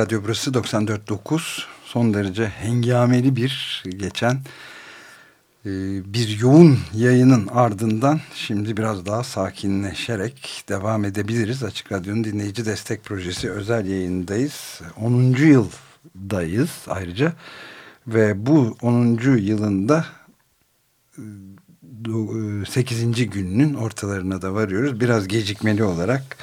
Radyo burası 94.9 son derece hengameli bir geçen e, bir yoğun yayının ardından şimdi biraz daha sakinleşerek devam edebiliriz. Açık Radyo'nun dinleyici destek projesi özel yayındayız. 10. yıldayız ayrıca ve bu 10. yılında 8. E, gününün ortalarına da varıyoruz. Biraz gecikmeli olarak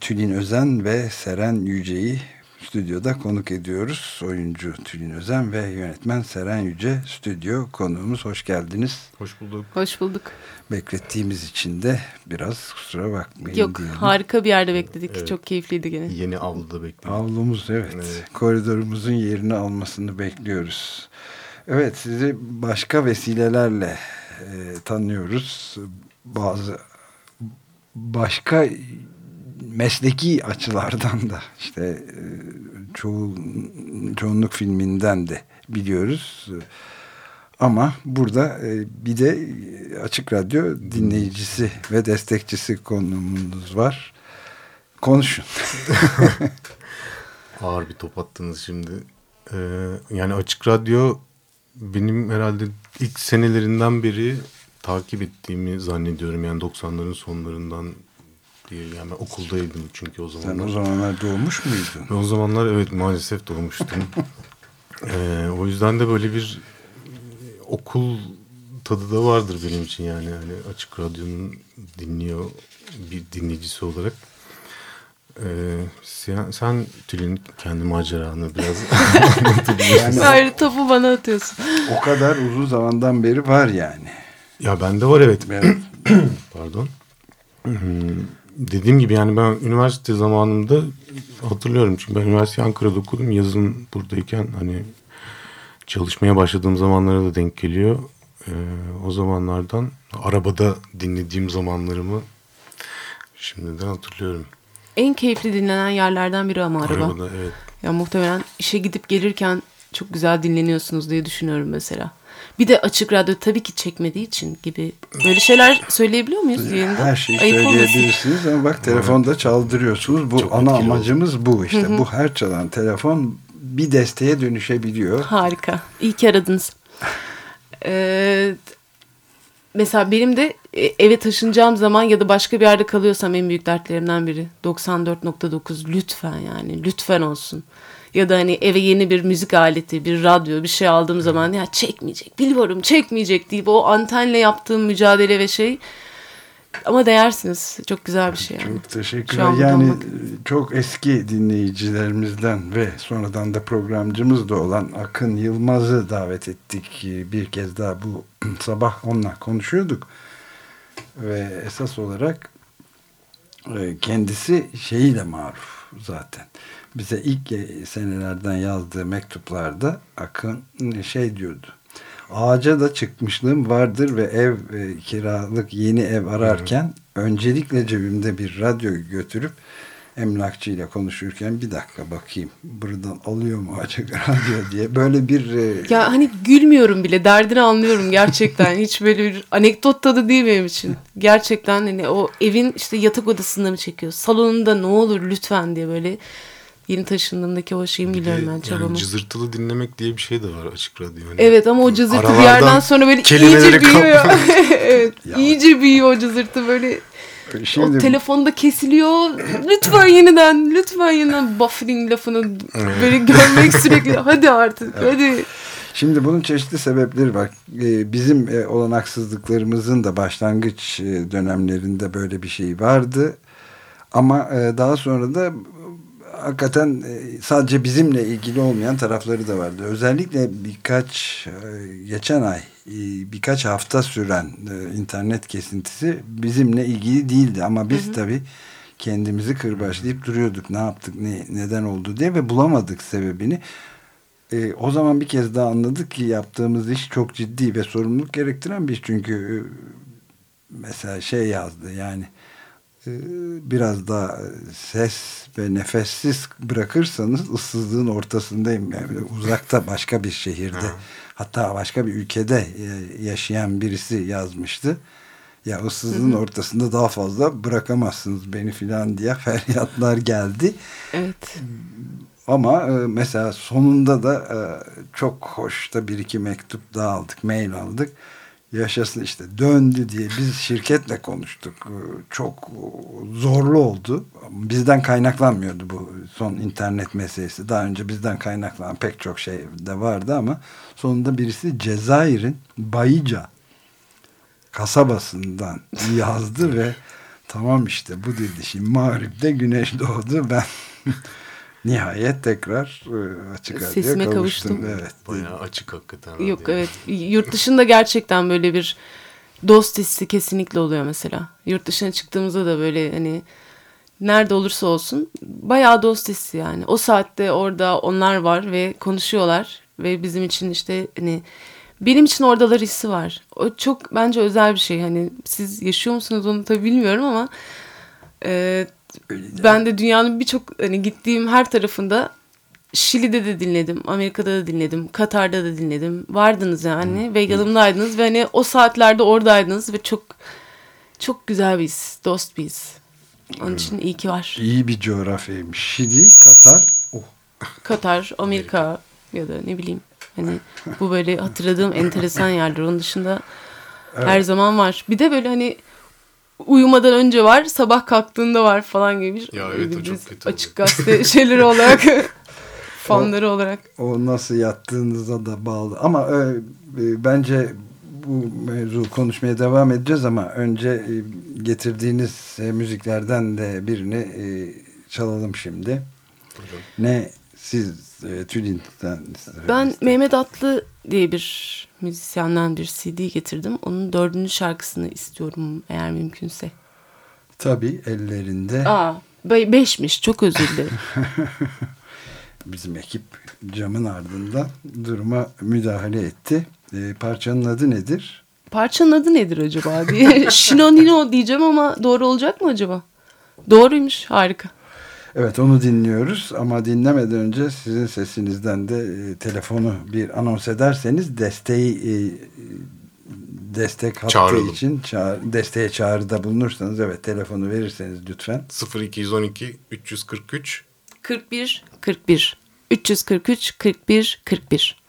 Tülin Özen ve Seren Yüce'yi stüdyoda konuk ediyoruz. Oyuncu Tülin Özen ve yönetmen Seren Yüce stüdyo konuğumuz. Hoş geldiniz. Hoş bulduk. Hoş bulduk. Beklettiğimiz için de biraz kusura bakmayın Yok diyelim. harika bir yerde bekledik. Evet. Çok keyifliydi gene. Yeni avluda bekledik. Avlumuz evet. Evet. Koridorumuzun yerini almasını bekliyoruz. Evet sizi başka vesilelerle e, tanıyoruz. Bazı başka mesleki açılardan da işte e, çoğu, çoğunluk filminden de biliyoruz. Ama burada e, bir de Açık Radyo dinleyicisi ve destekçisi konumuz var. Konuşun. Ağır bir top attınız şimdi. Yani Açık Radyo benim herhalde ilk senelerinden beri takip ettiğimi zannediyorum. Yani 90'ların sonlarından diye. Yani ben okuldaydım çünkü o Sen zamanlar. o zamanlar doğmuş muydun? Ben o zamanlar evet maalesef doğmuştum. Ee, o yüzden de böyle bir okul tadı da vardır benim için yani. yani açık radyonun dinliyor bir dinleyicisi olarak. Ee, sen, sen Tülin kendi maceranı biraz anlatabilirsin. Yani topu bana atıyorsun. o kadar uzun zamandan beri var yani. Ya bende var evet. Evet. Pardon. Dediğim gibi yani ben üniversite zamanında hatırlıyorum. Çünkü ben üniversite Ankara'da okudum. Yazın buradayken hani çalışmaya başladığım zamanlara da denk geliyor. Ee, o zamanlardan arabada dinlediğim zamanlarımı şimdiden hatırlıyorum. En keyifli dinlenen yerlerden biri ama araba. Arabada evet. Ya muhtemelen işe gidip gelirken çok güzel dinleniyorsunuz diye düşünüyorum mesela. Bir de açık radyo tabii ki çekmediği için gibi böyle şeyler söyleyebiliyor muyuz yayında? Her şeyi Ayıp olmasın. söyleyebilirsiniz ama bak telefonda çaldırıyorsunuz. Bu Çok ana etkili oldu. amacımız bu işte. Bu her çalan telefon bir desteğe dönüşebiliyor. Harika. İyi ki aradınız. Ee, mesela benim de e, eve taşınacağım zaman ya da başka bir yerde kalıyorsam en büyük dertlerimden biri 94.9 lütfen yani lütfen olsun. Ya da hani eve yeni bir müzik aleti, bir radyo, bir şey aldığım zaman ya çekmeyecek, biliyorum çekmeyecek deyip o antenle yaptığım mücadele ve şey ama değersiniz. Çok güzel bir şey yani. Çok teşekkürler. Yani olmak. çok eski dinleyicilerimizden ve sonradan da programcımız da olan Akın Yılmaz'ı davet ettik. Bir kez daha bu sabah onunla konuşuyorduk. Ve esas olarak e, kendisi şeyiyle maruf zaten. Bize ilk senelerden yazdığı mektuplarda Akın şey diyordu. Ağaca da çıkmışlığım vardır ve ev e, kiralık yeni ev ararken öncelikle cebimde bir radyo götürüp emlakçıyla konuşurken bir dakika bakayım buradan alıyor mu açık radyo diye böyle bir e, Ya hani gülmüyorum bile derdini anlıyorum gerçekten. Hiç böyle bir anekdot tadı değil benim için. Gerçekten hani o evin işte yatak odasında mı çekiyor? Salonunda ne olur lütfen diye böyle yeni taşındığımdaki o şeyimi biliyorum ben yani çabamı. cızırtılı dinlemek diye bir şey de var açık radyo. Hani Evet ama o cızırtı bir yerden sonra böyle iyice büyüyor. evet Ya. iyice büyüyor o cızırtı böyle. şimdi o telefonda kesiliyor. Lütfen yeniden, lütfen yeniden buffering lafını böyle görmek sürekli. Hadi artık, hadi. Şimdi bunun çeşitli sebepleri var. Ee, Bizim e, olanaksızlıklarımızın da başlangıç e, dönemlerinde böyle bir şey vardı. Ama e, daha sonra da hakikaten e, sadece bizimle ilgili olmayan tarafları da vardı. Özellikle birkaç e, geçen ay e, birkaç hafta süren internet kesintisi bizimle ilgili değildi. Ama biz tabii kendimizi kırbaçlayıp duruyorduk. Ne yaptık, ne, neden oldu diye ve bulamadık sebebini. E, o zaman bir kez daha anladık ki yaptığımız iş çok ciddi ve sorumluluk gerektiren bir iş. Çünkü e, mesela şey yazdı yani biraz daha ses ve nefessiz bırakırsanız ıssızlığın ortasındayım. Yani uzakta başka bir şehirde hatta başka bir ülkede e, yaşayan birisi yazmıştı. Ya ıssızlığın ortasında daha fazla bırakamazsınız beni filan diye feryatlar geldi. Evet. Ama e, mesela sonunda da e, çok hoş da bir iki mektup daha aldık, mail aldık. Yaşasın işte döndü diye biz şirketle konuştuk. E, çok zorlu oldu. Bizden kaynaklanmıyordu bu son internet meselesi. Daha önce bizden kaynaklanan pek çok şey de vardı ama sonunda birisi Cezayir'in Bayıca kasabasından yazdı ve tamam işte bu dedi şimdi mağripte güneş doğdu ben nihayet tekrar e, açık radyoya Sesime kavuştum. kavuştum. Evet. Bayağı açık hakikaten. Yok radyo. evet. Yurt dışında gerçekten böyle bir dost hissi kesinlikle oluyor mesela. Yurt dışına çıktığımızda da böyle hani nerede olursa olsun bayağı dost hissi yani. O saatte orada onlar var ve konuşuyorlar ve bizim için işte hani benim için oradalar hissi var. O çok bence özel bir şey. Hani siz yaşıyor musunuz onu tabii bilmiyorum ama e, ben de dünyanın birçok hani gittiğim her tarafında Şili'de de dinledim, Amerika'da da dinledim, Katar'da da dinledim. Vardınız yani ve yanımdaydınız ve hani o saatlerde oradaydınız ve çok çok güzel bir his, dost bir his. Onun için iyi ki var. İyi bir coğrafyaymış. Şili, Katar. Oh. Katar, Amerika ya da ne bileyim. Hani bu böyle hatırladığım enteresan yerler. Onun dışında her zaman var. Bir de böyle hani uyumadan önce var, sabah kalktığında var falan gibi. bir- Ya evet, o biz çok kötü Açık gazete şeyleri olarak, fanları olarak. O nasıl yattığınıza da bağlı. Ama e, e, bence bu mevzu konuşmaya devam edeceğiz ama önce e, getirdiğiniz e, müziklerden de birini e, çalalım şimdi. Buyurun. Ne siz e, Tülin'den Ben Mehmet Atlı diye bir müzisyenden bir CD getirdim. Onun dördüncü şarkısını istiyorum eğer mümkünse. tabii ellerinde Aa, be- beşmiş çok özür dilerim. bizim ekip camın ardından duruma müdahale etti. E, parçanın adı nedir? Parçanın adı nedir acaba diye. Shinonino diyeceğim ama doğru olacak mı acaba? Doğruymuş harika. Evet onu dinliyoruz ama dinlemeden önce sizin sesinizden de e, telefonu bir anons ederseniz desteği e, destek hattı Çağıralım. için çağır, desteğe çağrıda bulunursanız evet telefonu verirseniz lütfen. 0212 343 41 41 343 41 41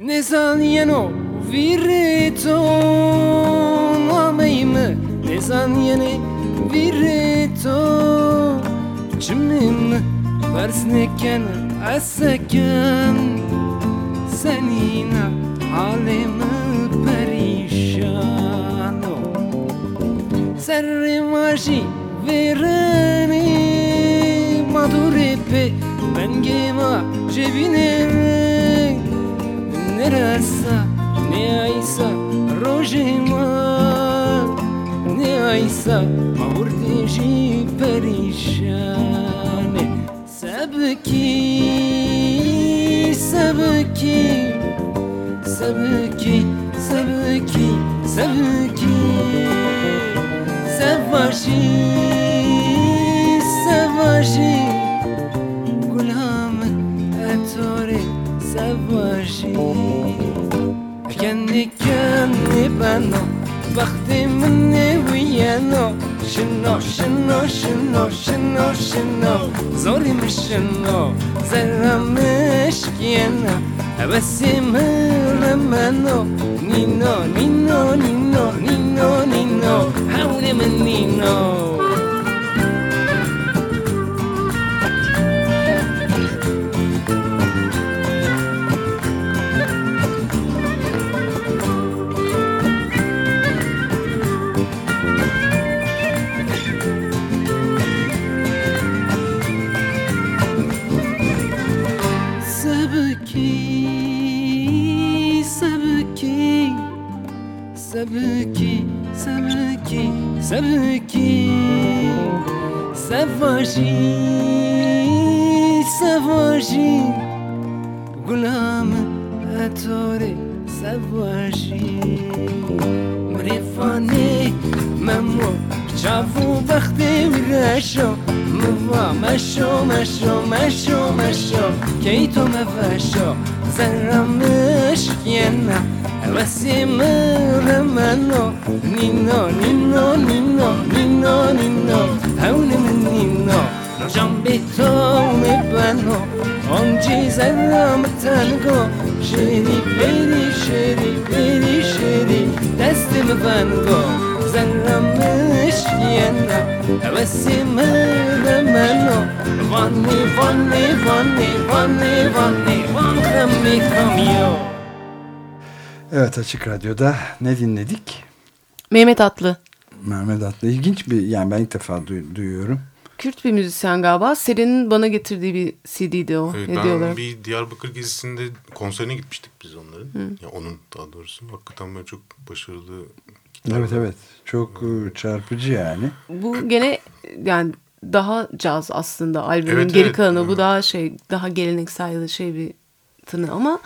Ne zanieno virito Ameime Ne zaniene virito Çimim Versneken Aseken Senina Halimi perişano Serri maji vereni Madurepe Ben gema cebine Nerasa Ne aysa Rojema Ne aysa Mavurdeji perişane Sebki Sebki Sebki Sebki Sebki Sevaji Sevaji باشی. کنی کنی بنا وقتی من وینا شنا شنا شنا شنا شنا. زاری مشنا زرمش کینا بسی من منو. نینا نینا نینا نینا نینا. حول من نینا. Sevki, sevki, sevki Sevaji, sevaji Gulam etore sevaji مريفاني ممو شافوا بختي مرشو موا مشو مشو مشو مشو كيتو مفشو زرمش ينا مسیمر منو نینا نینا نینا نینا نینا حول من نینا جان به تو میبنو آنجی زدم تنگا شری بری شری بری شری دست مبنگا زنم مشکینا حوثی مرد منو وانی وانی وانی وانی وانی وانی وانی وانی Evet Açık Radyo'da ne dinledik? Mehmet Atlı. Mehmet Atlı ilginç bir yani ben ilk defa duy- duyuyorum. Kürt bir müzisyen galiba. Seri'nin bana getirdiği bir CD'di o Evet, ben olarak. bir Diyarbakır gezisinde konserine gitmiştik biz onların. Ya onun daha doğrusu. Hakikaten böyle çok başarılı. Evet evet çok e, çarpıcı yani. Bu gene yani daha caz aslında albümün Evet, geri evet. kalanı. Bu daha şey daha geleneksel ya da şey bir tını ama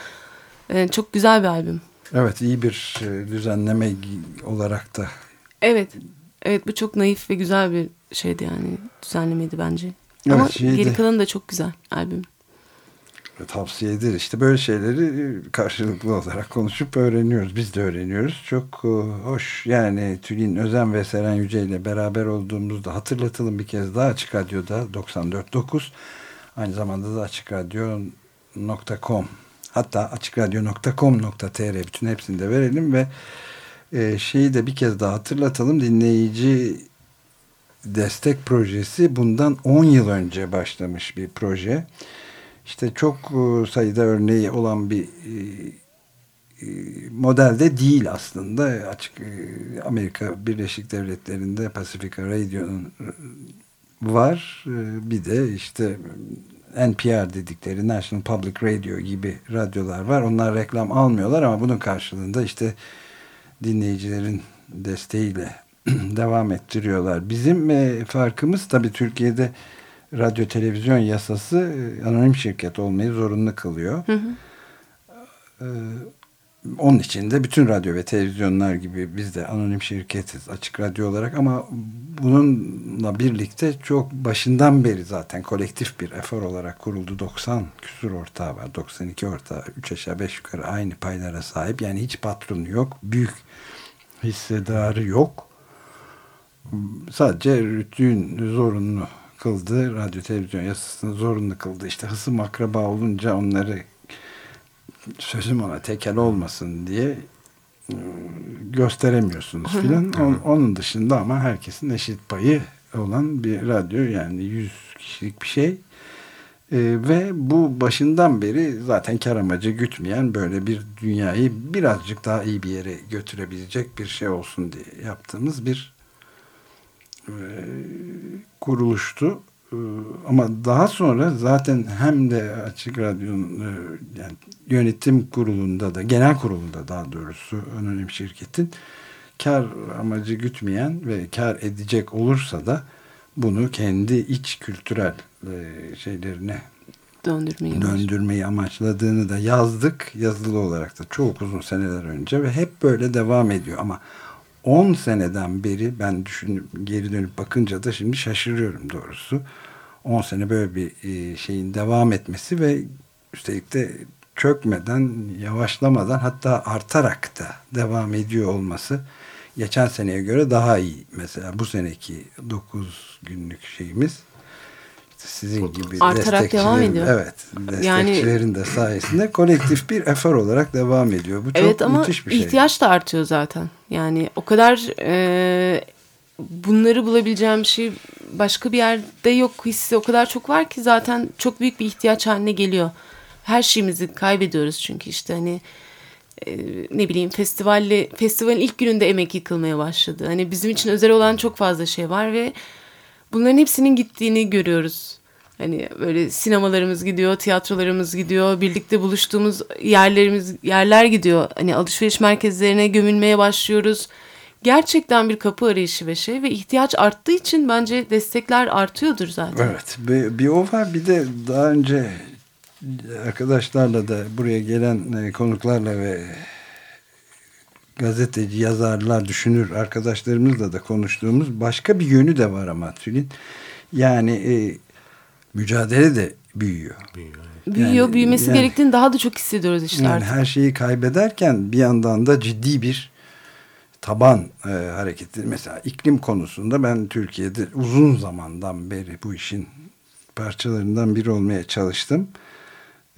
e, çok güzel bir albüm. Evet iyi bir e, düzenleme olarak da Evet. Evet bu çok naif ve güzel bir şeydi yani düzenlemeydi bence. Evet, Ama şeydi. geri kalanı da çok güzel albüm. tavsiye edilir. İşte böyle şeyleri e, karşılıklı olarak konuşup öğreniyoruz. Biz de öğreniyoruz. Çok e, hoş. Yani Tülin Özen ve Seren Yüce ile beraber olduğumuzda hatırlatalım bir kez daha Açık Radyo'da 94.9 aynı zamanda da açıkradyo.com hatta açıkradyo.com.tr bütün hepsini de verelim ve e, şeyi de bir kez daha hatırlatalım. Dinleyici destek projesi bundan 10 yıl önce başlamış bir proje. İşte çok e, sayıda örneği olan bir e, e, modelde değil aslında. Açık Amerika Birleşik Devletleri'nde Pacifica Radio'nun var. Bir de işte NPR dedikleri National Public Radio gibi radyolar var. Onlar reklam almıyorlar ama bunun karşılığında işte dinleyicilerin desteğiyle devam ettiriyorlar. Bizim e, farkımız tabii Türkiye'de radyo televizyon yasası e, anonim şirket olmayı zorunlu kılıyor. E, onun için de bütün radyo ve televizyonlar gibi biz de anonim şirketiz açık radyo olarak ama bununla birlikte çok başından beri zaten kolektif bir efor olarak kuruldu. 90 küsur ortağı var. 92 ortağı 3 aşağı 5 yukarı aynı paylara sahip. Yani hiç patronu yok. Büyük hissedarı yok. Sadece rütün zorunlu kıldı. Radyo televizyon yasasını zorunlu kıldı. İşte hısım akraba olunca onları sözüm ona tekel olmasın diye ıı, gösteremiyorsunuz filan. On- Onun dışında ama herkesin eşit payı olan bir radyo yani 100 kişilik bir şey. Ee, ve bu başından beri zaten kar amacı gütmeyen böyle bir dünyayı birazcık daha iyi bir yere götürebilecek bir şey olsun diye yaptığımız bir e, kuruluştu. E, ama daha sonra zaten hem de Açık Radyo'nun e, yani yönetim kurulunda da genel kurulunda daha doğrusu anonim şirketin kar amacı gütmeyen ve kar edecek olursa da bunu kendi iç kültürel e, şeylerine Döndürmeyi. döndürmeyi amaçladığını da yazdık yazılı olarak da çok uzun seneler önce ve hep böyle devam ediyor ama 10 seneden beri ben düşünüp geri dönüp bakınca da şimdi şaşırıyorum doğrusu. 10 sene böyle bir e, şeyin devam etmesi ve üstelik de çökmeden yavaşlamadan hatta artarak da devam ediyor olması geçen seneye göre daha iyi. Mesela bu seneki 9 günlük şeyimiz sizin gibi Artarak devam ediyor. Evet. Destekçilerin de sayesinde kolektif bir efor olarak devam ediyor. Bu çok Evet ama müthiş bir şey. ihtiyaç da artıyor zaten. Yani o kadar e, bunları bulabileceğim şey başka bir yerde yok hissi o kadar çok var ki zaten çok büyük bir ihtiyaç haline geliyor. Her şeyimizi kaybediyoruz çünkü işte hani e, ne bileyim festivalle festivalin ilk gününde emek yıkılmaya başladı. Hani bizim için özel olan çok fazla şey var ve bunların hepsinin gittiğini görüyoruz. Hani böyle sinemalarımız gidiyor, tiyatrolarımız gidiyor, birlikte buluştuğumuz yerlerimiz yerler gidiyor. Hani alışveriş merkezlerine gömülmeye başlıyoruz. gerçekten bir kapı arayışı ve şey ve ihtiyaç arttığı için bence destekler artıyordur zaten. Evet bir, bir o var bir de daha önce arkadaşlarla da buraya gelen e, konuklarla ve gazeteci, yazarlar, düşünür arkadaşlarımızla da konuştuğumuz başka bir yönü de var ama Tülin. Yani e, mücadele de büyüyor. Büyüyor. Büyüyor, Yani- büyümesi yani- gerektiğini daha da çok hissediyoruz işte Yani artık. her şeyi kaybederken bir yandan da ciddi bir taban e, hareketi. Mesela iklim konusunda ben Türkiye'de uzun zamandan beri bu işin parçalarından biri olmaya çalıştım.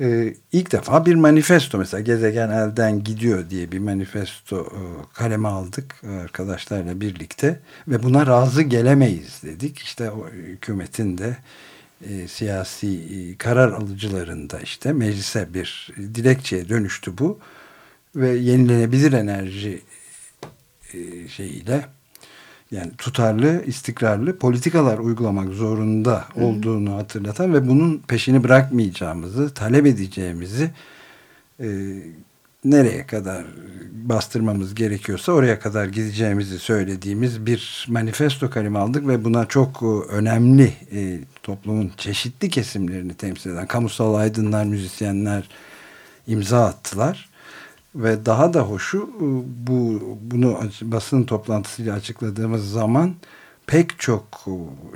E, ilk defa bir manifesto mesela gezegen elden gidiyor diye bir manifesto e, kaleme aldık arkadaşlarla birlikte ve buna razı gelemeyiz dedik. İşte o hükümetin de e, siyasi e, karar alıcıların da işte meclise bir dilekçeye dönüştü bu ve yenilenebilir enerji e, şeyiyle yani tutarlı, istikrarlı politikalar uygulamak zorunda olduğunu hatırlatan ve bunun peşini bırakmayacağımızı, talep edeceğimizi e, nereye kadar bastırmamız gerekiyorsa oraya kadar gideceğimizi söylediğimiz bir manifesto kalemi aldık ve buna çok e, önemli e, toplumun çeşitli kesimlerini temsil eden kamusal aydınlar, müzisyenler imza attılar. Ve daha da hoşu e, bu bunu basın toplantısıyla açıkladığımız zaman pek çok e,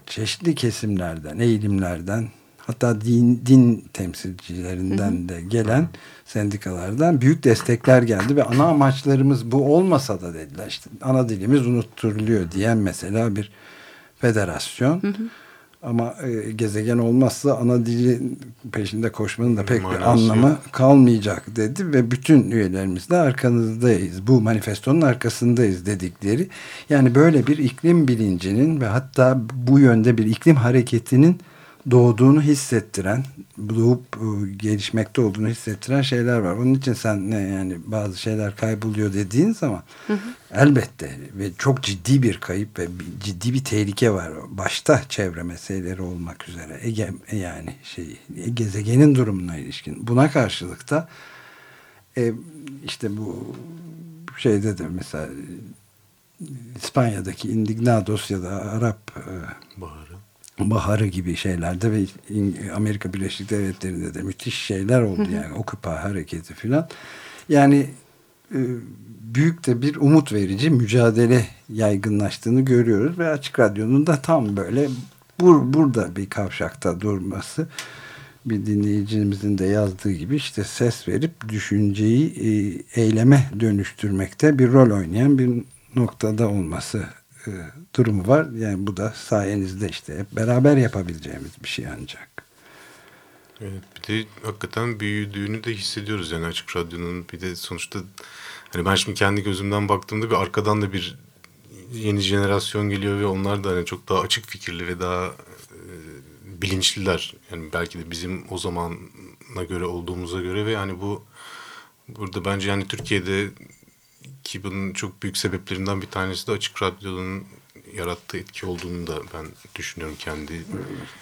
çeşitli kesimlerden, eğilimlerden hatta din, din temsilcilerinden de gelen sendikalardan büyük destekler geldi ve ana amaçlarımız bu olmasa da dediler işte ana dilimiz unutturuluyor diyen mesela bir federasyon. Ama e, gezegen olmazsa ana dilin peşinde koşmanın da pek bir Manası anlamı yok. kalmayacak dedi ve bütün üyelerimiz de arkanızdayız. Bu manifestonun arkasındayız dedikleri. Yani böyle bir iklim bilincinin ve hatta bu yönde bir iklim hareketinin doğduğunu hissettiren, doğup e, gelişmekte olduğunu hissettiren şeyler var. Onun için sen ne yani bazı şeyler kayboluyor dediğin zaman elbette ve çok ciddi bir kayıp ve ciddi bir tehlike var. Başta çevre meseleleri olmak üzere. Ege, yani şey gezegenin durumuna ilişkin. Buna karşılık da e, işte bu şeyde de mesela İspanya'daki Indignados ya da Arap e, Baharı. Baharı gibi şeylerde ve Amerika Birleşik Devletleri'nde de müthiş şeyler oldu yani Occupy hareketi filan. Yani e, büyük de bir umut verici mücadele yaygınlaştığını görüyoruz ve Açık Radyo'nun da tam böyle bur, burada bir kavşakta durması bir dinleyicimizin de yazdığı gibi işte ses verip düşünceyi e, eyleme dönüştürmekte bir rol oynayan bir noktada olması e, durumu var. Yani bu da sayenizde işte hep beraber yapabileceğimiz bir şey ancak. Evet bir de hakikaten büyüdüğünü de hissediyoruz yani Açık Radyo'nun bir de sonuçta hani ben şimdi kendi gözümden baktığımda bir arkadan da bir yeni jenerasyon geliyor ve onlar da hani çok daha açık fikirli ve daha e, bilinçliler. Yani belki de bizim o zamana göre olduğumuza göre ve yani bu burada bence yani Türkiye'de ki bunun çok büyük sebeplerinden bir tanesi de Açık Radyo'nun yarattığı etki olduğunu da ben düşünüyorum kendi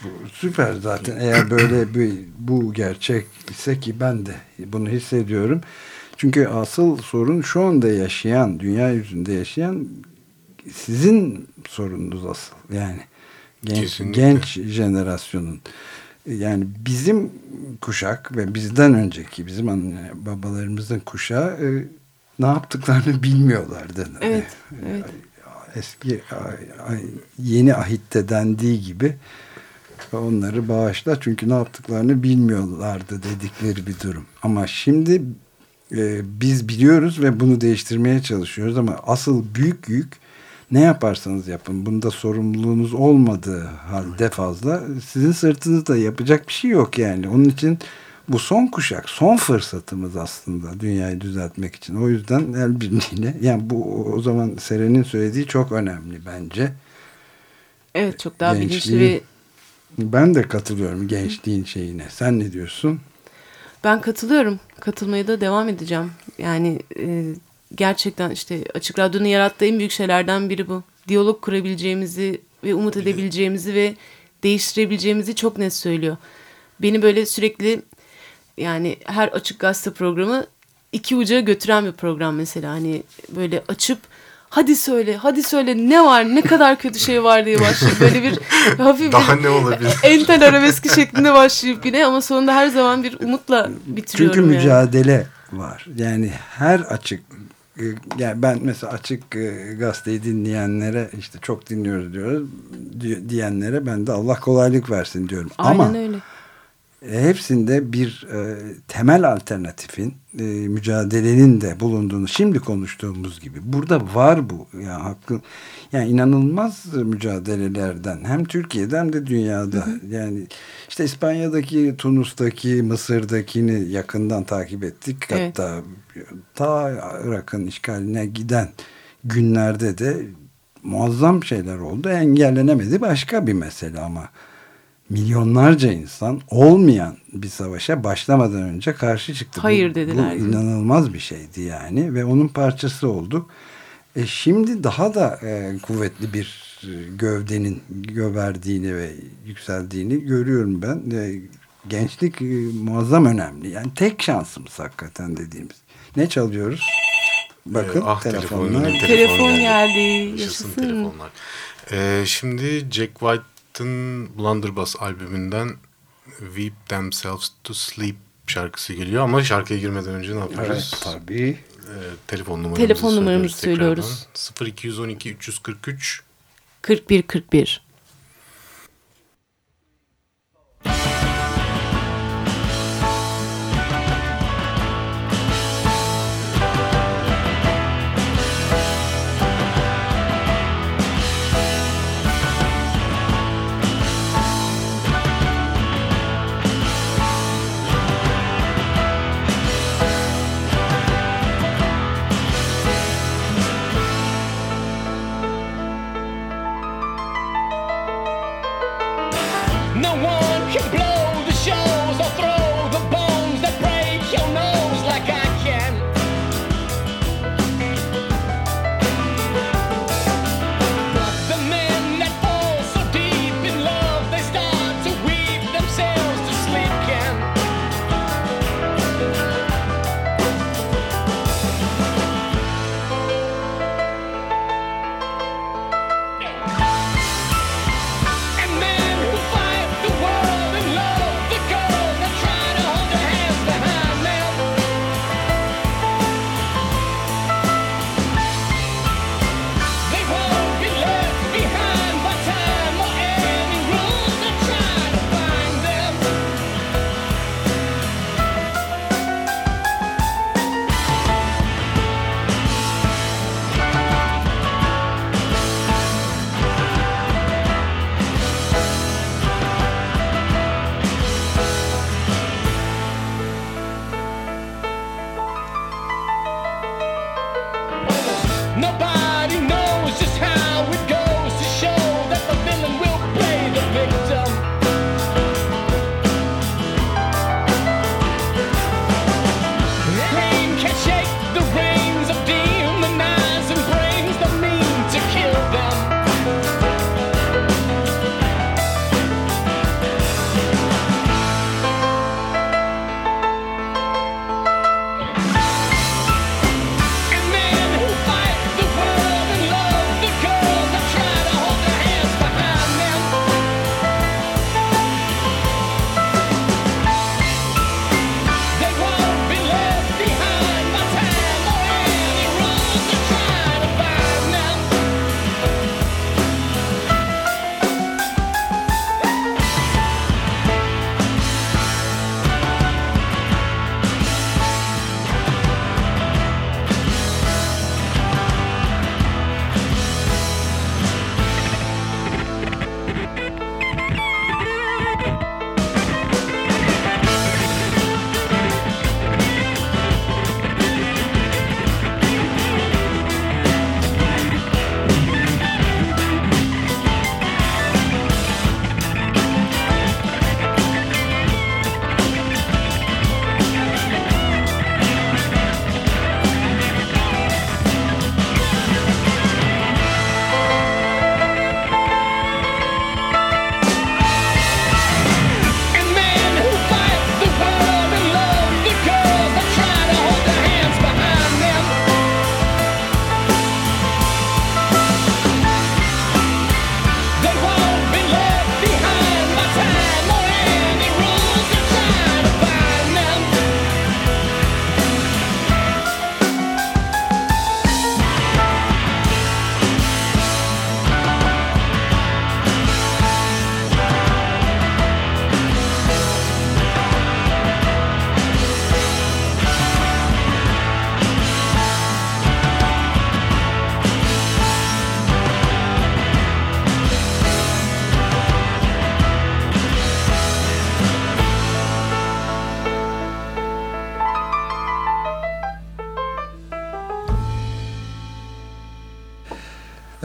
Bu süper zaten eğer böyle bir, bu gerçek ise ki ben de bunu hissediyorum. Çünkü asıl sorun şu anda yaşayan, dünya yüzünde yaşayan sizin sorununuz asıl. Yani genç, Kesinlikle. genç jenerasyonun. Yani bizim kuşak ve bizden önceki bizim anne, babalarımızın kuşağı e, ne yaptıklarını bilmiyorlardı. Evet, evet. Eski yeni ahitte dendiği gibi onları bağışla çünkü ne yaptıklarını bilmiyorlardı dedikleri bir durum. Ama şimdi e, biz biliyoruz ve bunu değiştirmeye çalışıyoruz ama asıl büyük yük ne yaparsanız yapın bunda sorumluluğunuz olmadığı halde fazla sizin sırtınızda yapacak bir şey yok yani. Onun için bu son kuşak son fırsatımız aslında dünyayı düzeltmek için. O yüzden el birliğiyle yani bu o zaman Seren'in söylediği çok önemli bence. Evet çok daha bilinçli Gençliği- ve Ben de katılıyorum gençliğin şeyine. Sen ne diyorsun? Ben katılıyorum. Katılmaya da devam edeceğim. Yani e, gerçekten işte Açık Radyo'nun yarattığı en büyük şeylerden biri bu. Diyalog kurabileceğimizi ve umut edebileceğimizi ve değiştirebileceğimizi çok net söylüyor. Beni böyle sürekli yani her açık gazete programı iki uca götüren bir program mesela. Hani böyle açıp hadi söyle hadi söyle ne var ne kadar kötü şey var diye başlayıp böyle bir hafif Daha bir ne olabilir? entel arabeski şeklinde başlayıp yine ama sonunda her zaman bir umutla bitiriyorum Çünkü yani. mücadele var. Yani her açık e, yani ben mesela açık e, gazeteyi dinleyenlere işte çok dinliyoruz diyoruz di- diyenlere ben de Allah kolaylık versin diyorum. Aynen Ama öyle. E, hepsinde bir e, temel alternatifin e, mücadelenin de bulunduğunu şimdi konuştuğumuz gibi burada var bu yani hakkı. Yani inanılmaz mücadelelerden hem Türkiye'de hem de dünyada. Yani işte İspanya'daki Tunus'taki Mısır'dakini yakından takip ettik. Evet. hatta ta Irak'ın işgaline giden günlerde de muazzam şeyler oldu. Engellenemedi başka bir mesele ama milyonlarca insan olmayan bir savaşa başlamadan önce karşı çıktı. Hayır bu, dediler. Bu inanılmaz bir şeydi yani ve onun parçası olduk. E şimdi daha da e, kuvvetli bir e, gövdenin göverdiğini ve yükseldiğini görüyorum ben. E, gençlik e, muazzam önemli. Yani tek şansımız hakikaten dediğimiz. Ne çalıyoruz? Bakın Ee, ah, telefonlar. telefon, Telefon geldi. Yaşasın Yaşasın. telefonlar. Ee, şimdi Jack White'ın Blunderbuss albümünden Weep Themselves to Sleep şarkısı geliyor ama şarkıya girmeden önce ne yapıyoruz? Evet tabii. Ee, telefon numaramızı Telefon numaramızı söylüyoruz. söylüyoruz. tekrardan. 0212 343 41 41.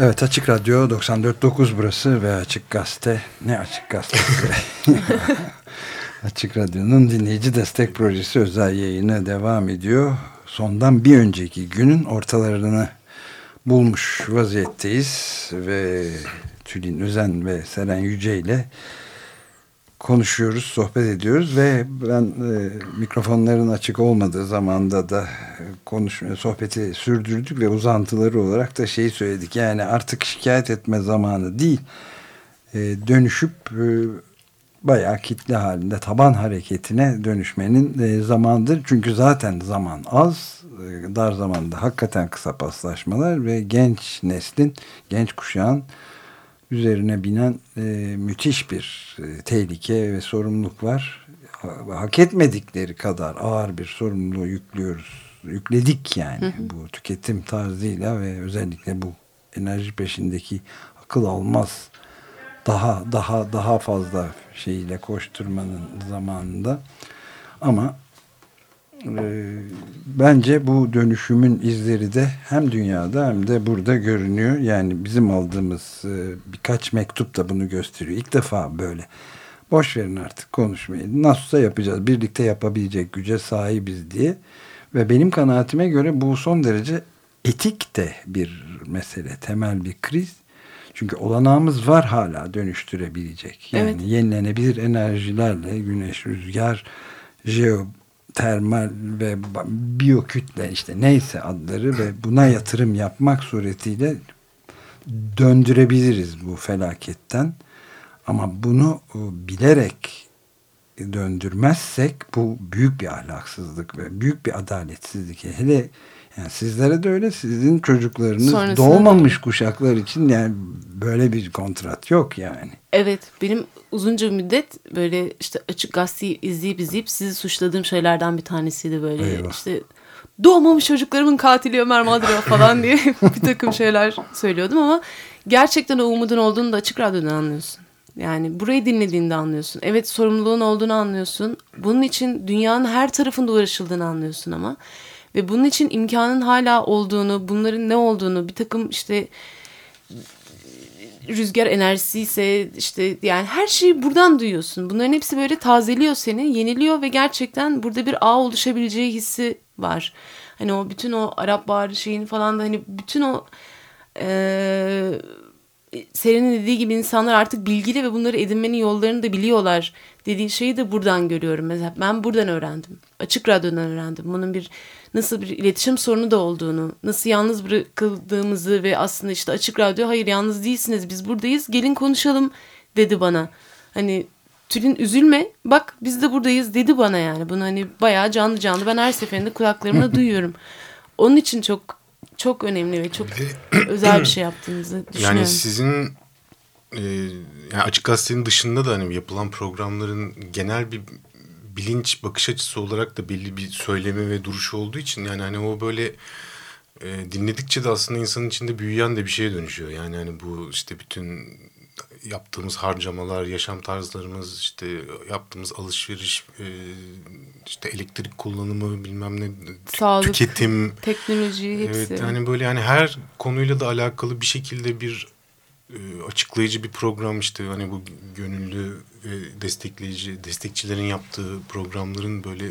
Evet Açık Radyo 94.9 burası ve Açık Gazete ne Açık Gazetesi Açık Radyo'nun dinleyici destek projesi özel yayını devam ediyor. Sondan bir önceki günün ortalarını bulmuş vaziyetteyiz ve Tülin Özen ve Seren Yüce ile konuşuyoruz, sohbet ediyoruz ve ben e, mikrofonların açık olmadığı zamanda da konuşma, sohbeti sürdürdük ve uzantıları olarak da şeyi söyledik. Yani artık şikayet etme zamanı değil, e, dönüşüp e, bayağı kitle halinde taban hareketine dönüşmenin e, zamandır. Çünkü zaten zaman az, e, dar zamanda hakikaten kısa paslaşmalar ve genç neslin, genç kuşağın üzerine binen e, müthiş bir e, tehlike ve sorumluluk var. Ha, hak etmedikleri kadar ağır bir sorumluluğu yüklüyoruz. Yükledik yani bu tüketim tarzıyla ve özellikle bu enerji peşindeki akıl almaz daha daha daha fazla şeyle koşturmanın zamanında ama bence bu dönüşümün izleri de hem dünyada hem de burada görünüyor. Yani bizim aldığımız e, birkaç mektup da bunu gösteriyor. İlk defa böyle. Boş verin artık konuşmayı. Nasılsa yapacağız. Birlikte yapabilecek güce sahibiz diye. Ve benim kanaatime göre bu son derece etik de bir mesele. Temel bir kriz. Çünkü olanağımız var hala dönüştürebilecek. Yani Evet. yenilenebilir enerjilerle güneş, rüzgar, jeotermal ve biyokütle işte neyse adları ve buna yatırım yapmak suretiyle döndürebiliriz bu felaketten. Ama bunu e, bilerek döndürmezsek bu büyük bir ahlaksızlık ve büyük bir adaletsizlik. Hele yani sizlere de öyle sizin çocuklarınız Sonrasında doğmamış kuşaklar için yani böyle bir kontrat yok yani. Evet benim uzunca müddet böyle işte açık gazeteyi izleyip izleyip sizi suçladığım şeylerden bir tanesiydi böyle Eyvah. işte doğmamış çocuklarımın katili Ömer Madra falan diye bir takım şeyler söylüyordum ama gerçekten o umudun olduğunu da açık radyodan anlıyorsun. Yani burayı dinlediğinde anlıyorsun. Evet sorumluluğun olduğunu anlıyorsun. Bunun için dünyanın her tarafında uğraşıldığını anlıyorsun ama. Ve bunun için imkanın hala olduğunu, bunların ne olduğunu, bir takım işte rüzgar enerjisi ise işte yani her şeyi buradan duyuyorsun. Bunların hepsi böyle tazeliyor seni, yeniliyor ve gerçekten burada bir ağ oluşabileceği hissi var. Hani o bütün o Arap Baharı şeyin falan da hani bütün o eee Seren'in dediği gibi insanlar artık bilgili ve bunları edinmenin yollarını da biliyorlar dediği şeyi de buradan görüyorum. Mesela ben buradan öğrendim. Açık radyodan öğrendim. Bunun bir nasıl bir iletişim sorunu da olduğunu, nasıl yalnız bırakıldığımızı ve aslında işte açık radyo hayır yalnız değilsiniz biz buradayız gelin konuşalım dedi bana. Hani Tülin üzülme bak biz de buradayız dedi bana yani. Bunu hani bayağı canlı canlı ben her seferinde kulaklarımla duyuyorum. Onun için çok çok önemli ve çok özel bir şey yaptığınızı düşünüyorum. Yani sizin e, yani açık gazetenin dışında da hani yapılan programların genel bir bilinç bakış açısı olarak da belli bir söylemi ve duruşu olduğu için yani hani o böyle e, dinledikçe de aslında insanın içinde büyüyen de bir şeye dönüşüyor. Yani hani bu işte bütün yaptığımız harcamalar, yaşam tarzlarımız, işte yaptığımız alışveriş, e, işte elektrik kullanımı bilmem ne, Sağlık, tüketim, teknoloji hepsi. Evet yani böyle yani her konuyla da alakalı bir şekilde bir e, açıklayıcı bir program işte hani bu gönüllü ve destekleyici destekçilerin yaptığı programların böyle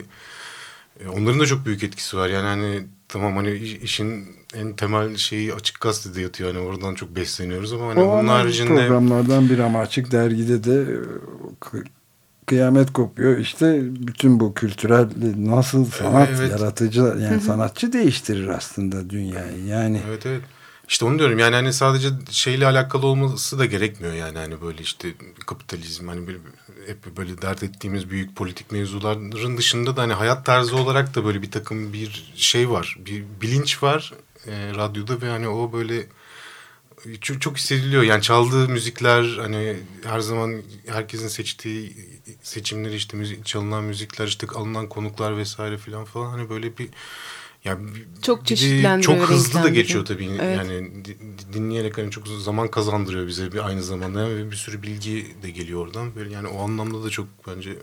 e, onların da çok büyük etkisi var. Yani hani tamam hani iş- işin en temel şeyi açık gazetede yatıyor. Hani oradan çok besleniyoruz ama hani O onun haricinde programlardan bir ama açık dergide de e, kı- kıyamet kopuyor. İşte bütün bu kültürel nasıl sanat Evet. yaratıcı yani sanatçı değiştirir aslında dünyayı. Yani Evet evet. İşte onu diyorum yani hani sadece şeyle alakalı olması da gerekmiyor yani hani böyle işte kapitalizm hani böyle hep böyle dert ettiğimiz büyük politik mevzuların dışında da hani hayat tarzı olarak da böyle bir takım bir şey var bir bilinç var e, radyoda ve hani o böyle çok, çok hissediliyor. Yani çaldığı müzikler hani her zaman herkesin seçtiği seçimleri işte müzik, çalınan müzikler işte alınan konuklar vesaire filan falan hani böyle bir yani bir- Çok çeşitlendiriyor, Çok hızlı da geçiyor tabii. Evet. Yani di- dinleyerek hani çok zaman kazandırıyor bize bir aynı zamanda ve bir sürü bilgi de geliyor oradan. Böyle yani o anlamda da çok bence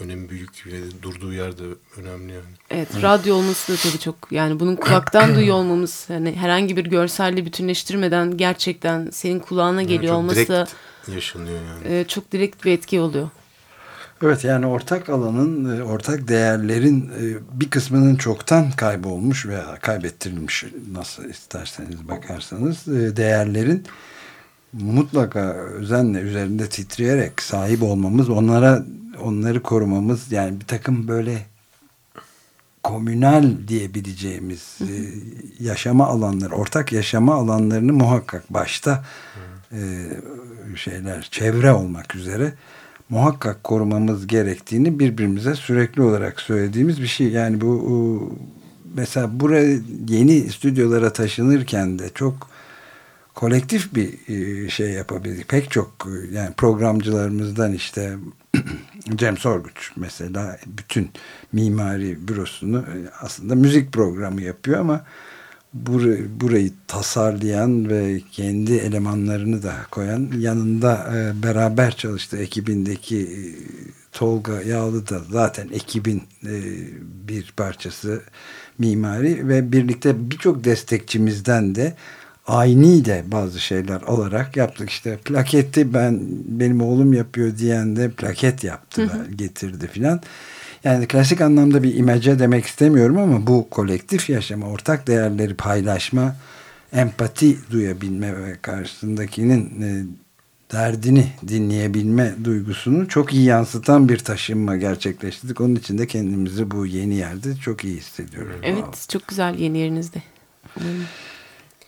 önemi büyük ve durduğu yerde önemli yani. Evet radyo olması da tabii çok yani bunun kulaktan duyuyor olmamız hani herhangi bir görselle bütünleştirmeden gerçekten senin kulağına Yani geliyor çok olması da yaşanıyor yani. e, çok direkt bir etki oluyor. Evet yani ortak alanın, e, ortak değerlerin e, bir kısmının çoktan kaybolmuş veya kaybettirilmiş nasıl isterseniz bakarsanız e, değerlerin mutlaka özenle üzerinde titreyerek sahip olmamız, onlara onları korumamız yani bir takım böyle komünal diyebileceğimiz e, yaşama alanları, ortak yaşama alanlarını muhakkak başta e, şeyler, çevre olmak üzere muhakkak korumamız gerektiğini birbirimize sürekli olarak söylediğimiz bir şey. Yani bu o, mesela buraya yeni stüdyolara taşınırken de çok kolektif bir e, şey yapabildik. Pek çok e, yani programcılarımızdan işte Cem Sorguç mesela bütün mimari bürosunu e, aslında müzik programı yapıyor ama burayı, burayı tasarlayan ve kendi elemanlarını da koyan yanında e, beraber çalıştığı ekibindeki e, Tolga Yağlı da zaten ekibin e, bir parçası mimari ve birlikte birçok destekçimizden de aynı de bazı şeyler alarak yaptık işte plaketi ben benim oğlum yapıyor diyen de plaket yaptı getirdi filan. Yani klasik anlamda bir imece demek istemiyorum ama bu kolektif yaşama, ortak değerleri paylaşma, empati duyabilme ve karşısındakinin e, derdini dinleyebilme duygusunu çok iyi yansıtan bir taşınma gerçekleştirdik. Onun için de kendimizi bu yeni yerde çok iyi hissediyoruz. Evet çok güzel yeni yerinizde. Umarım.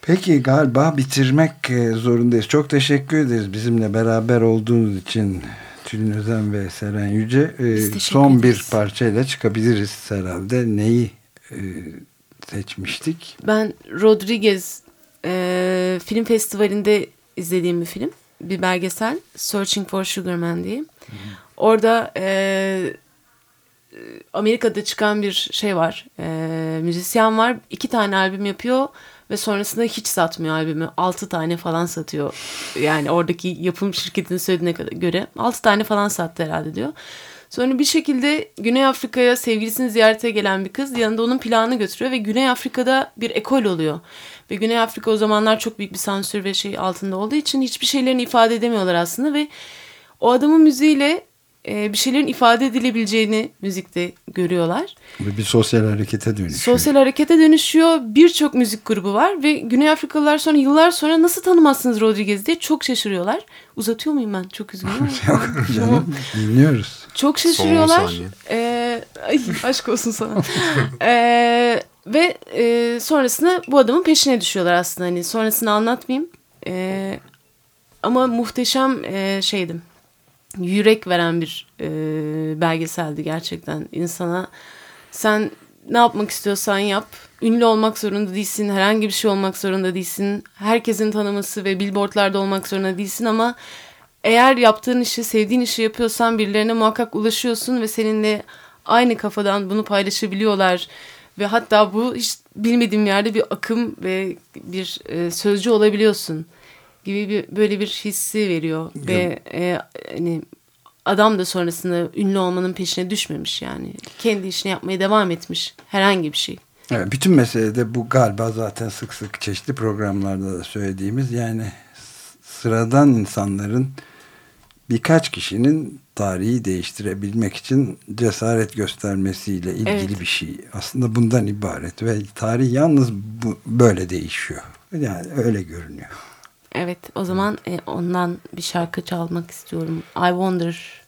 Peki galiba bitirmek e, zorundayız. Çok teşekkür ederiz bizimle beraber olduğunuz için Tülin Özen ve Seren Yüce. E, son bir ederiz. parçayla çıkabiliriz herhalde. Neyi e, seçmiştik? Ben Rodriguez e, film festivalinde izlediğim bir film. Bir belgesel. Searching for Sugar Man diye. Orada e, Amerika'da çıkan bir şey var. E, müzisyen var. iki tane albüm yapıyor ve sonrasında hiç satmıyor albümü. Altı tane falan satıyor. Yani oradaki yapım şirketinin söylediğine göre. Altı tane falan sattı herhalde diyor. Sonra bir şekilde Güney Afrika'ya sevgilisini ziyarete gelen bir kız yanında onun plağını götürüyor ve Güney Afrika'da bir ekol oluyor. Ve Güney Afrika o zamanlar çok büyük bir sansür ve şey altında olduğu için hiçbir şeylerini ifade edemiyorlar aslında ve o adamın müziğiyle e, bir şeylerin ifade edilebileceğini müzikte görüyorlar. Bir sosyal harekete dönüşüyor. Sosyal harekete dönüşüyor. Birçok müzik grubu var ve Güney Afrikalılar sonra yıllar sonra nasıl tanımazsınız Rodriguez diye çok şaşırıyorlar. Uzatıyor muyum ben? Çok üzgünüm. Yok canım dinliyoruz. Çok şaşırıyorlar. Ee, ay, aşk olsun sana. Ee, ve e, sonrasında bu adamın peşine düşüyorlar aslında. Hani sonrasını anlatmayayım. Ee, ama muhteşem e, şeydim. Yürek veren bir e, belgeseldi gerçekten insana. Sen ne yapmak istiyorsan yap. Ünlü olmak zorunda değilsin. Herhangi bir şey olmak zorunda değilsin. Herkesin tanıması ve billboardlarda olmak zorunda değilsin ama eğer yaptığın işi, sevdiğin işi yapıyorsan birilerine muhakkak ulaşıyorsun ve seninle aynı kafadan bunu paylaşabiliyorlar. Ve hatta bu hiç bilmediğim yerde bir akım ve bir e, sözcü olabiliyorsun gibi bir böyle bir hissi veriyor ve e, hani adam da sonrasında ünlü olmanın peşine düşmemiş yani kendi işini yapmaya devam etmiş herhangi bir şey. Evet, bütün mesele de bu galiba zaten sık sık çeşitli programlarda da söylediğimiz yani sıradan insanların birkaç kişinin tarihi değiştirebilmek için cesaret göstermesiyle ilgili Evet. bir şey. Aslında bundan ibaret ve tarih yalnız bu, böyle değişiyor. Yani öyle görünüyor. Evet o zaman e, ondan bir şarkı çalmak istiyorum. I Wonder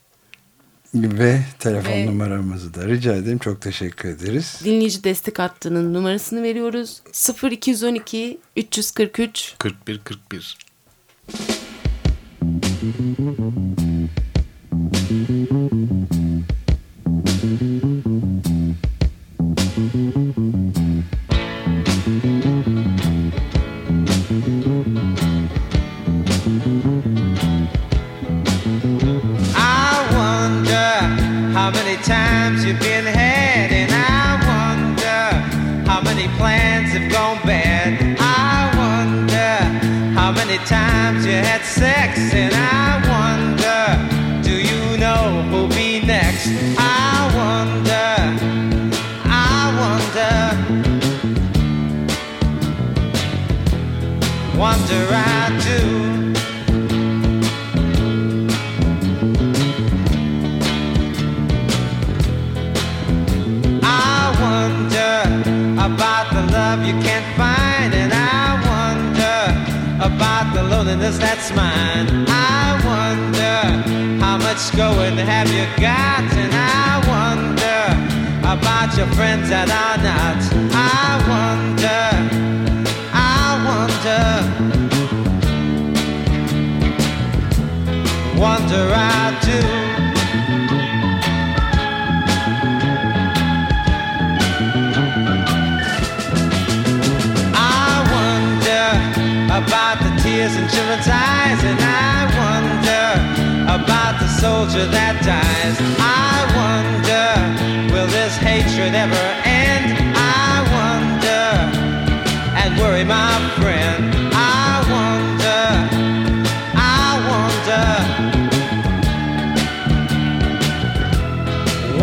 Ve telefon Ve- numaramızı da rica ederim. Çok teşekkür ederiz. dinleyici destek hattının numarasını veriyoruz. 0212 343 41 41. Times you've been had, and I wonder how many plans have gone bad. I wonder how many times you had sex,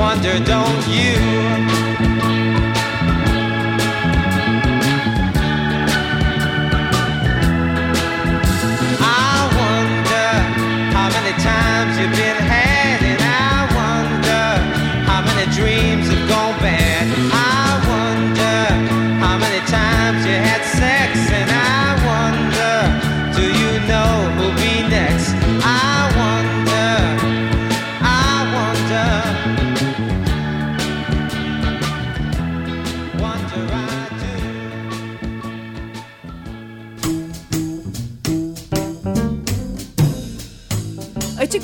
wonder, don't you?